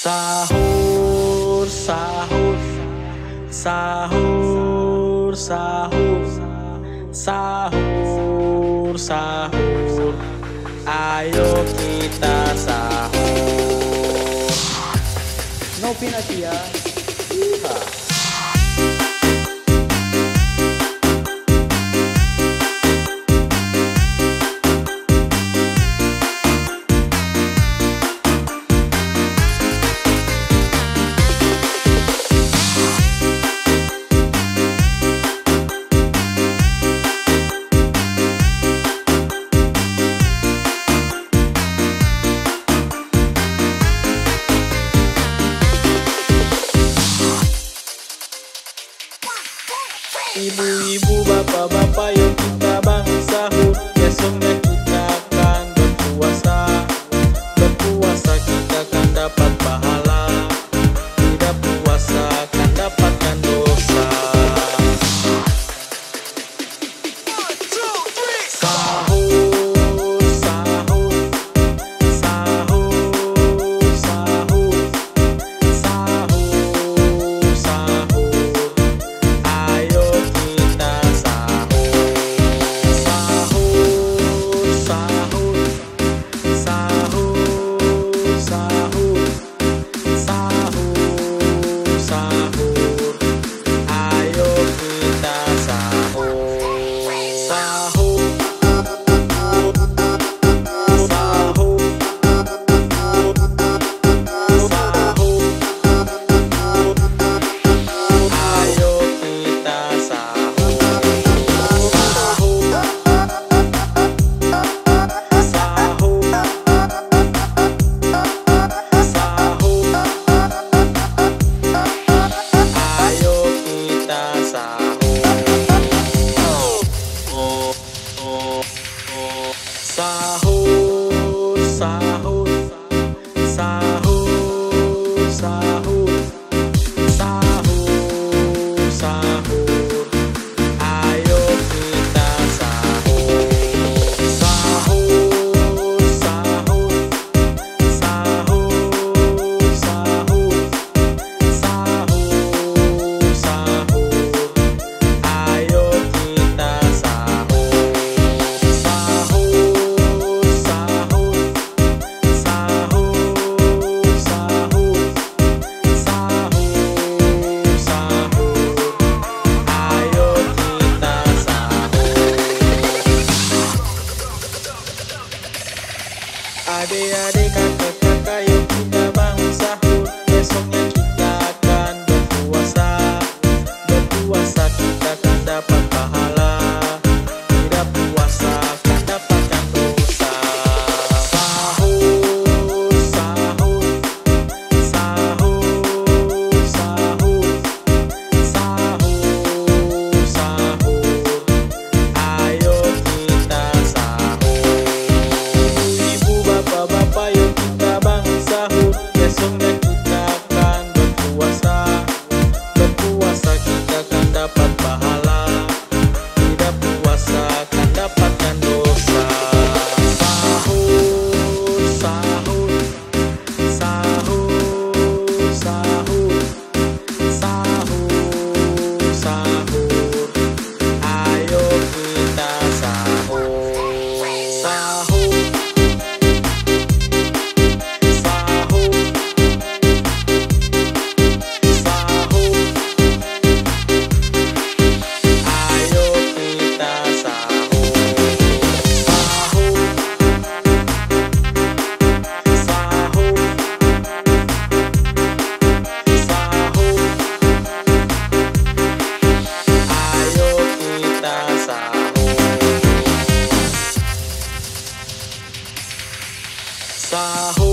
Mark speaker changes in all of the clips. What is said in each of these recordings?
Speaker 1: Sahur, sahur, sahur, sahur, sahur, sahur. Ayo kita sahur. No pinatia.
Speaker 2: Ade ade kakakakayo
Speaker 1: Sahu.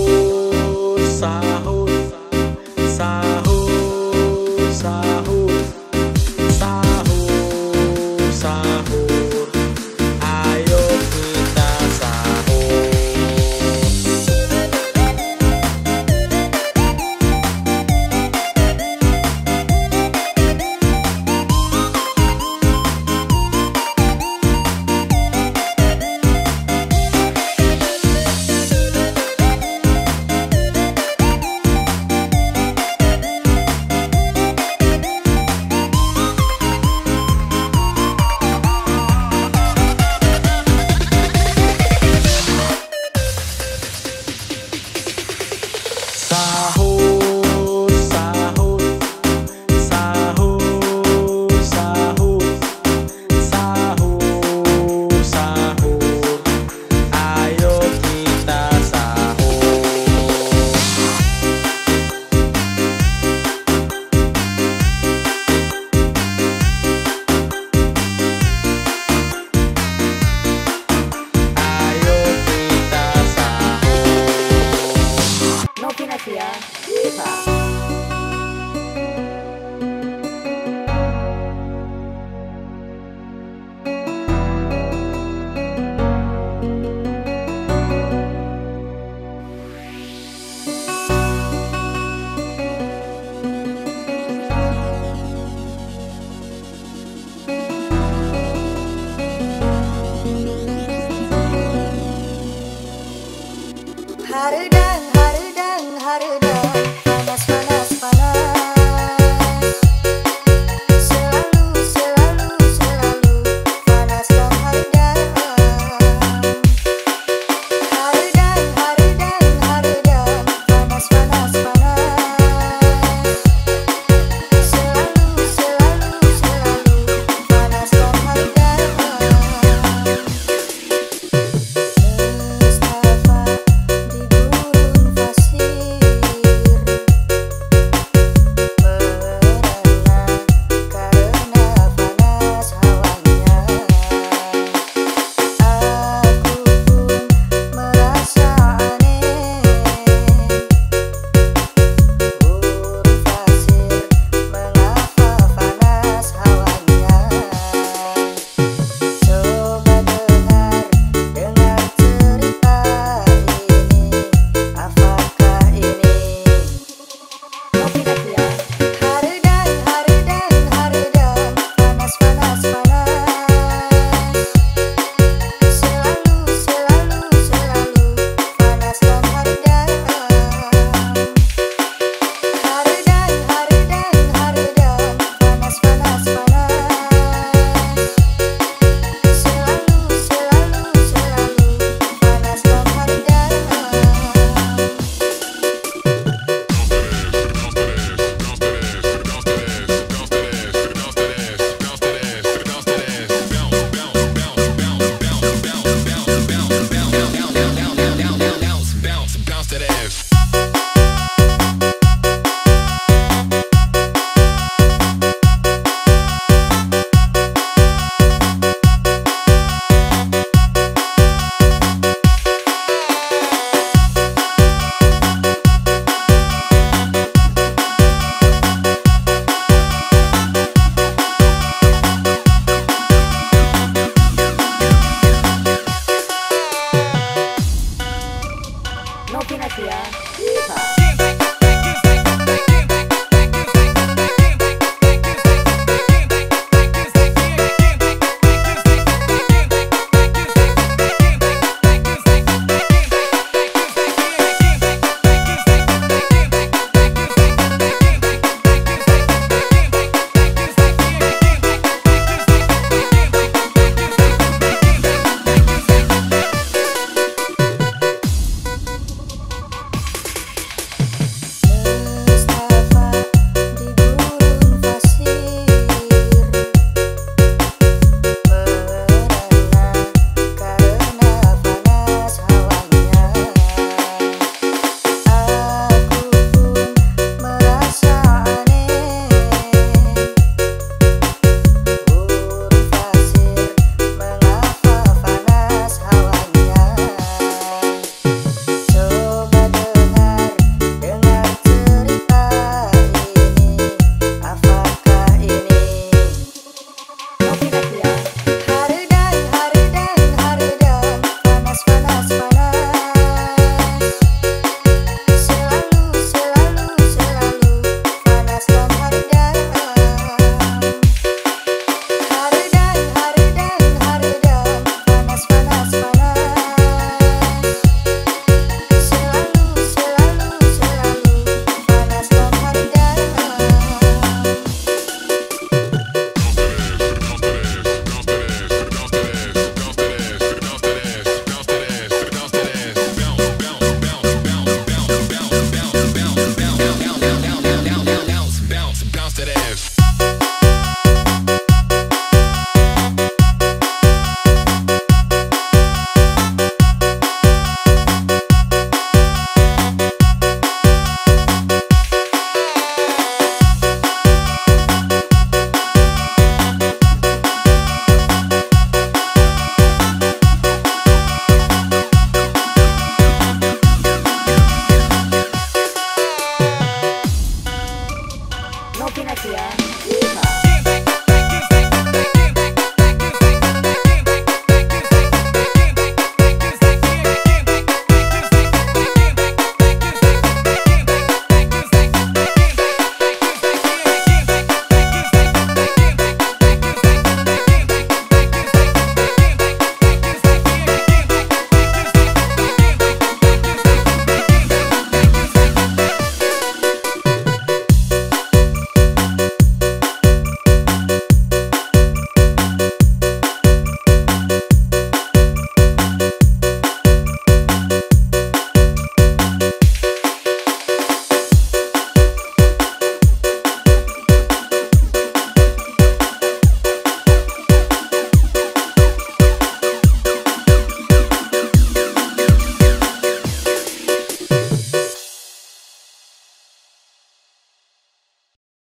Speaker 1: Yeehaw!